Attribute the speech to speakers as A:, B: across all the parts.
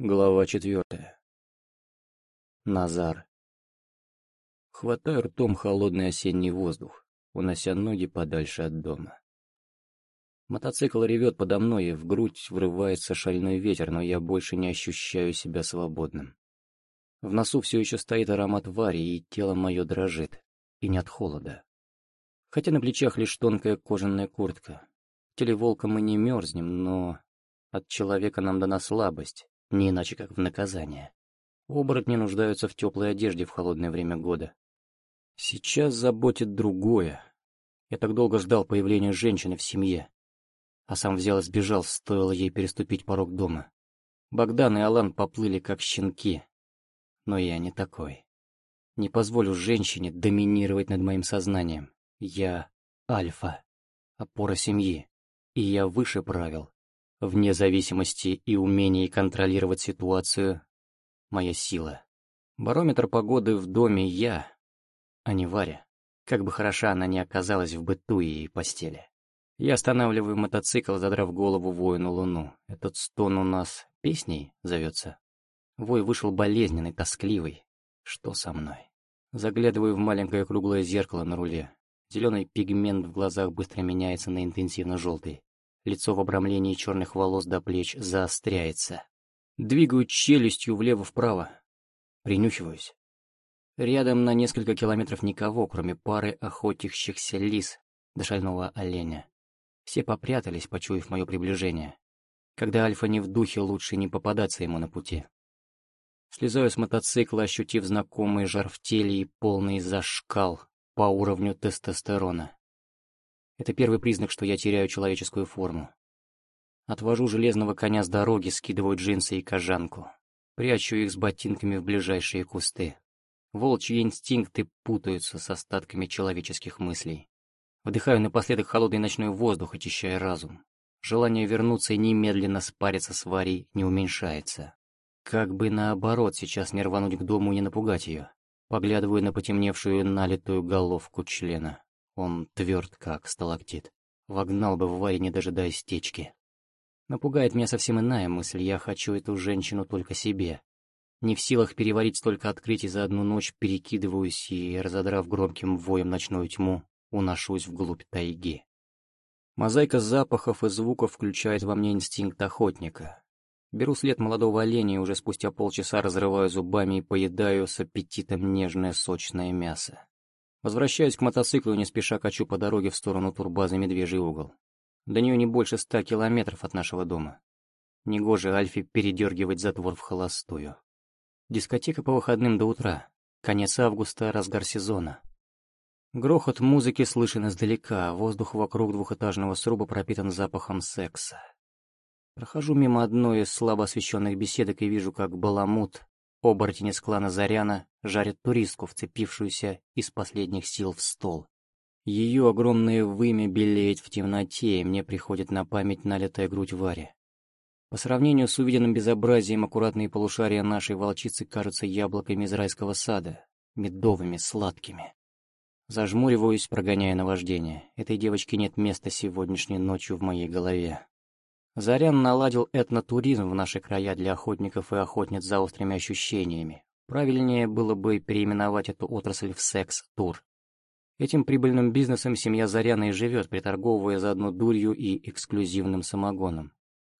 A: Глава четвертая. Назар. Хватаю ртом холодный осенний воздух, унося ноги подальше от дома. Мотоцикл ревет подо мной, и в грудь врывается шальной ветер, но я больше не ощущаю себя свободным. В носу все еще стоит аромат вари, и тело мое дрожит. И не от холода. Хотя на плечах лишь тонкая кожаная куртка. В теле мы не мерзнем, но от человека нам дана слабость, не иначе как в наказание. Оборотни нуждаются в теплой одежде в холодное время года. Сейчас заботит другое. Я так долго ждал появления женщины в семье. А сам взял и сбежал, стоило ей переступить порог дома. Богдан и Алан поплыли как щенки. Но я не такой. Не позволю женщине доминировать над моим сознанием. Я альфа, опора семьи, и я выше правил. Вне зависимости и умений контролировать ситуацию — моя сила. Барометр погоды в доме я, а не Варя. Как бы хороша она ни оказалась в быту и постели. Я останавливаю мотоцикл, задрав голову воину луну. Этот стон у нас песней зовется. Вой вышел болезненный, тоскливый. Что со мной? Заглядываю в маленькое круглое зеркало на руле. Зеленый пигмент в глазах быстро меняется на интенсивно-желтый. Лицо в обрамлении черных волос до плеч заостряется. Двигаю челюстью влево-вправо. Принюхиваюсь. Рядом на несколько километров никого, кроме пары охотящихся лис до шального оленя. Все попрятались, почуяв мое приближение. Когда Альфа не в духе, лучше не попадаться ему на пути. Слезаю с мотоцикла, ощутив знакомый жар в теле и полный зашкал по уровню тестостерона. Это первый признак, что я теряю человеческую форму. Отвожу железного коня с дороги, скидываю джинсы и кожанку. Прячу их с ботинками в ближайшие кусты. Волчьи инстинкты путаются с остатками человеческих мыслей. Вдыхаю напоследок холодный ночной воздух, очищая разум. Желание вернуться и немедленно спариться с Варей не уменьшается. Как бы наоборот сейчас не рвануть к дому и не напугать ее. Поглядываю на потемневшую налитую головку члена. Он тверд, как сталактит. Вогнал бы в Варе, не дожидаясь течки. Напугает меня совсем иная мысль. Я хочу эту женщину только себе. Не в силах переварить столько открытий за одну ночь, перекидываюсь и, разодрав громким воем ночную тьму, уношусь вглубь тайги. Мозаика запахов и звуков включает во мне инстинкт охотника. Беру след молодого оленя и уже спустя полчаса разрываю зубами и поедаю с аппетитом нежное сочное мясо. Возвращаюсь к мотоциклу и не спеша качу по дороге в сторону турбазы «Медвежий угол». До нее не больше ста километров от нашего дома. Негоже Альфе передергивать затвор в холостую. Дискотека по выходным до утра. Конец августа, разгар сезона. Грохот музыки слышен издалека, а воздух вокруг двухэтажного сруба пропитан запахом секса. Прохожу мимо одной из слабо освещенных беседок и вижу, как Баламут Оборотень из клана Заряна жарит туристку, вцепившуюся из последних сил в стол. Ее огромное вымя белеет в темноте, и мне приходит на память налитая грудь Вари. По сравнению с увиденным безобразием, аккуратные полушария нашей волчицы кажутся яблоками из райского сада, медовыми, сладкими. Зажмуриваюсь, прогоняя наваждение. Этой девочке нет места сегодняшней ночью в моей голове. Зарян наладил этнотуризм в наши края для охотников и охотниц за острыми ощущениями. Правильнее было бы переименовать эту отрасль в секс-тур. Этим прибыльным бизнесом семья Заряна и живет, приторговывая заодно дурью и эксклюзивным самогоном.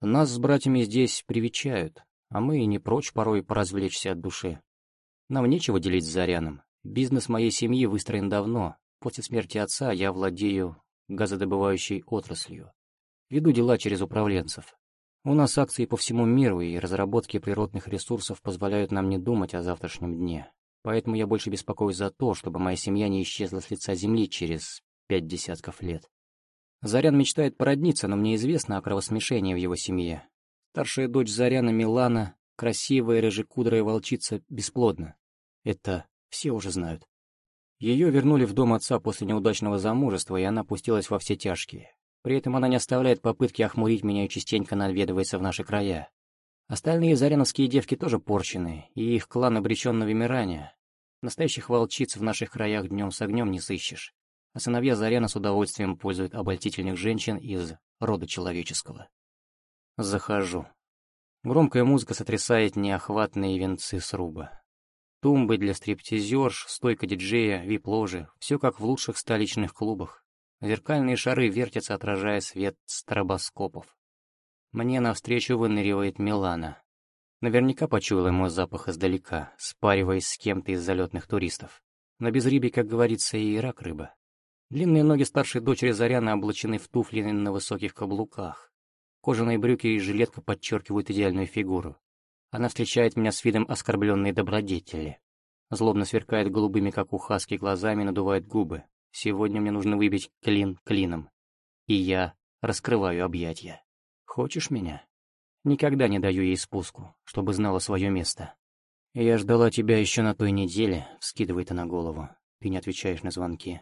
A: Нас с братьями здесь привечают, а мы и не прочь порой поразвлечься от души. Нам нечего делить с Заряном. Бизнес моей семьи выстроен давно. После смерти отца я владею газодобывающей отраслью. Веду дела через управленцев. У нас акции по всему миру, и разработки природных ресурсов позволяют нам не думать о завтрашнем дне. Поэтому я больше беспокоюсь за то, чтобы моя семья не исчезла с лица земли через пять десятков лет. Зарян мечтает породниться, но мне известно о кровосмешении в его семье. Старшая дочь Заряна Милана, красивая рыжекудрая волчица, бесплодна. Это все уже знают. Ее вернули в дом отца после неудачного замужества, и она пустилась во все тяжкие. При этом она не оставляет попытки охмурить меня и частенько наведывается в наши края. Остальные заряновские девки тоже порчены, и их клан обречен на вымирание. Настоящих волчиц в наших краях днем с огнем не сыщешь, а сыновья Заряна с удовольствием пользуют обольстительных женщин из рода человеческого. Захожу. Громкая музыка сотрясает неохватные венцы сруба. Тумбы для стриптизерш, стойка диджея, вип-ложи — все как в лучших столичных клубах. Зеркальные шары вертятся, отражая свет стробоскопов. Мне навстречу выныривает Милана. Наверняка почуяла мой запах издалека, спариваясь с кем-то из залетных туристов. На безрыбье, как говорится, и рак рыба. Длинные ноги старшей дочери Заряны облачены в туфли на высоких каблуках. Кожаные брюки и жилетка подчеркивают идеальную фигуру. Она встречает меня с видом оскорбленной добродетели. Злобно сверкает голубыми, как у хаски, глазами, надувает губы. Сегодня мне нужно выбить клин клином. И я раскрываю объятья. Хочешь меня? Никогда не даю ей спуску, чтобы знала свое место. «Я ждала тебя еще на той неделе», — вскидывает она голову. «Ты не отвечаешь на звонки».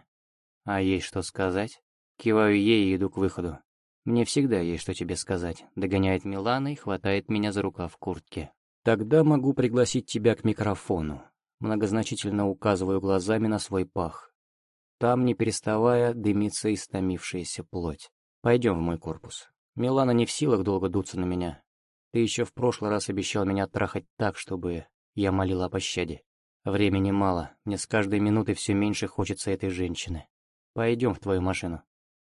A: «А есть что сказать?» Киваю ей и иду к выходу. «Мне всегда есть что тебе сказать», — догоняет Милана и хватает меня за рукав в куртке. «Тогда могу пригласить тебя к микрофону». Многозначительно указываю глазами на свой пах. Там, не переставая, дымится истомившаяся плоть. Пойдем в мой корпус. Милана не в силах долго дуться на меня. Ты еще в прошлый раз обещал меня трахать так, чтобы я молила о пощаде. Времени мало, мне с каждой минутой все меньше хочется этой женщины. Пойдем в твою машину.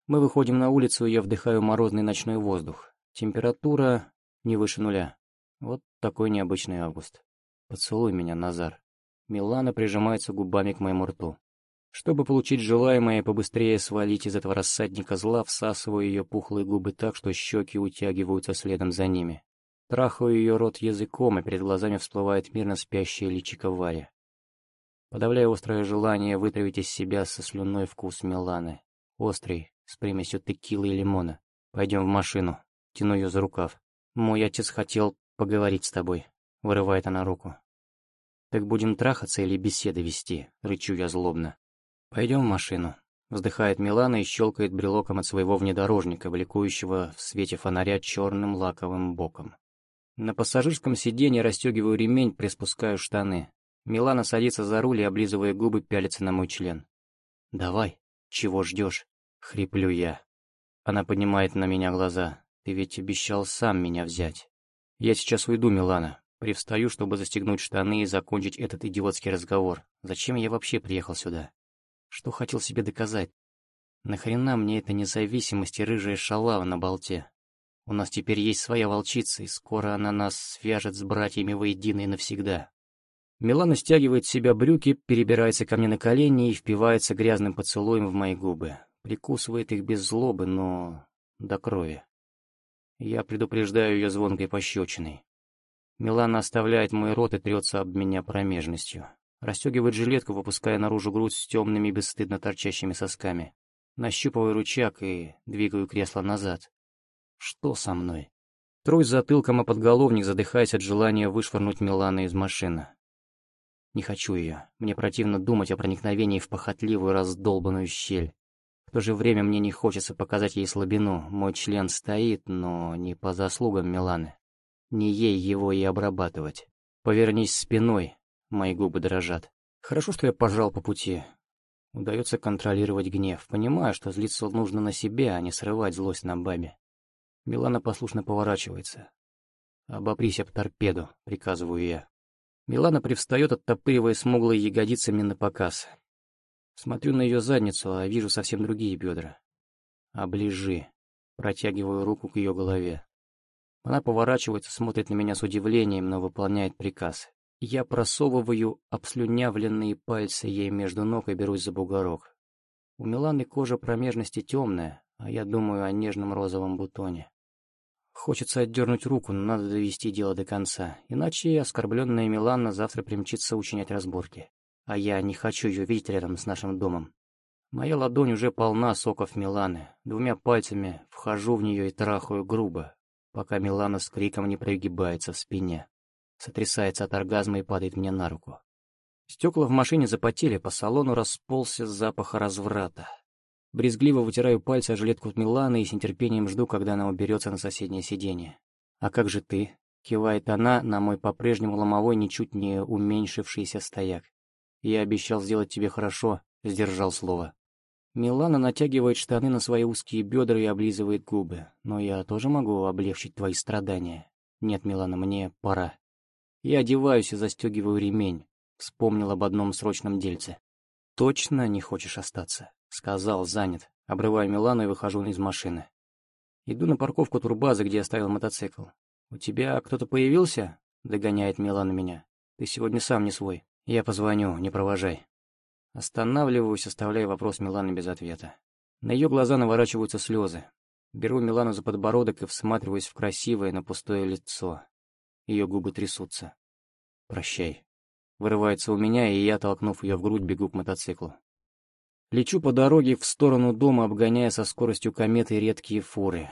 A: Мы выходим на улицу, и я вдыхаю морозный ночной воздух. Температура не выше нуля. Вот такой необычный август. Поцелуй меня, Назар. Милана прижимается губами к моему рту. Чтобы получить желаемое и побыстрее свалить из этого рассадника зла, всасываю ее пухлые губы так, что щеки утягиваются следом за ними. Трахаю ее рот языком, и перед глазами всплывает мирно спящая личико Варя. Подавляю острое желание вытравить из себя со слюной вкус Миланы. Острый, с примесью текилы и лимона. Пойдем в машину. Тяну ее за рукав. Мой отец хотел поговорить с тобой. Вырывает она руку. Так будем трахаться или беседы вести? Рычу я злобно. Пойдем в машину. Вздыхает Милана и щелкает брелоком от своего внедорожника, бликующего в свете фонаря черным лаковым боком. На пассажирском сиденье расстегиваю ремень, приспускаю штаны. Милана садится за руль и, облизывая губы, пялится на мой член. «Давай, чего ждешь?» — хриплю я. Она поднимает на меня глаза. «Ты ведь обещал сам меня взять». «Я сейчас уйду, Милана. Привстаю, чтобы застегнуть штаны и закончить этот идиотский разговор. Зачем я вообще приехал сюда? Что хотел себе доказать? Нахрена мне эта независимость и рыжая шалава на болте? У нас теперь есть своя волчица, и скоро она нас свяжет с братьями воедино и навсегда. Милана стягивает с себя брюки, перебирается ко мне на колени и впивается грязным поцелуем в мои губы. Прикусывает их без злобы, но до крови. Я предупреждаю ее звонкой пощечиной. Милана оставляет мой рот и трется об меня промежностью. Расстегивает жилетку, выпуская наружу грудь с темными бесстыдно торчащими сосками. Нащупываю рычаг и двигаю кресло назад. Что со мной? Трусь затылком о подголовник, задыхаясь от желания вышвырнуть Милана из машины. Не хочу ее. Мне противно думать о проникновении в похотливую раздолбанную щель. В то же время мне не хочется показать ей слабину. Мой член стоит, но не по заслугам Миланы. Не ей его и обрабатывать. Повернись спиной. Мои губы дрожат. Хорошо, что я пожал по пути. Удается контролировать гнев. Понимаю, что злиться нужно на себе, а не срывать злость на бабе. Милана послушно поворачивается. «Обопрись об торпеду», — приказываю я. Милана привстает, оттопыривая смуглые ягодицами на показ. Смотрю на ее задницу, а вижу совсем другие бедра. «Оближи». Протягиваю руку к ее голове. Она поворачивается, смотрит на меня с удивлением, но выполняет приказ. Я просовываю обслюнявленные пальцы ей между ног и берусь за бугорок. У Миланы кожа промежности темная, а я думаю о нежном розовом бутоне. Хочется отдернуть руку, но надо довести дело до конца, иначе оскорбленная Милана завтра примчится учинять разборки. А я не хочу ее видеть рядом с нашим домом. Моя ладонь уже полна соков Миланы. Двумя пальцами вхожу в нее и трахаю грубо, пока Милана с криком не прогибается в спине. Сотрясается от оргазма и падает мне на руку. Стекла в машине запотели, по салону расползся запах разврата. Брезгливо вытираю пальцы о жилетку Миланы и с нетерпением жду, когда она уберется на соседнее сиденье. «А как же ты?» — кивает она на мой по-прежнему ломовой, ничуть не уменьшившийся стояк. «Я обещал сделать тебе хорошо», — сдержал слово. Милана натягивает штаны на свои узкие бедра и облизывает губы. «Но я тоже могу облегчить твои страдания. Нет, Милана, мне пора. Я одеваюсь и застегиваю ремень. Вспомнил об одном срочном дельце. «Точно не хочешь остаться?» — сказал, занят. Обрываю Милану и выхожу из машины. Иду на парковку турбазы, где оставил мотоцикл. «У тебя кто-то появился?» — догоняет Милана меня. «Ты сегодня сам не свой. Я позвоню, не провожай». Останавливаюсь, оставляя вопрос Миланы без ответа. На ее глаза наворачиваются слезы. Беру Милану за подбородок и всматриваюсь в красивое, но пустое лицо. Ее губы трясутся. «Прощай». Вырывается у меня, и я, толкнув ее в грудь, бегу к мотоциклу. Лечу по дороге в сторону дома, обгоняя со скоростью кометы редкие фуры.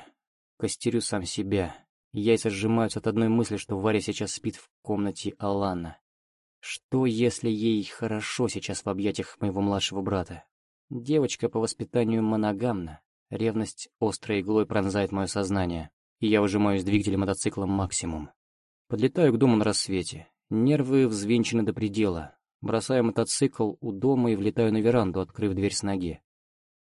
A: Костерю сам себя. Яйца сжимаются от одной мысли, что Варя сейчас спит в комнате Алана. Что, если ей хорошо сейчас в объятиях моего младшего брата? Девочка по воспитанию моногамна. Ревность острой иглой пронзает мое сознание, и я выжимаю из двигателя мотоцикла максимум. Подлетаю к дому на рассвете. Нервы взвинчены до предела. Бросаю мотоцикл у дома и влетаю на веранду, открыв дверь с ноги.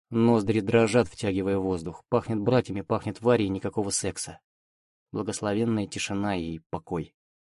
A: Ноздри дрожат, втягивая воздух. Пахнет братьями, пахнет Варей, никакого секса. Благословенная тишина и покой.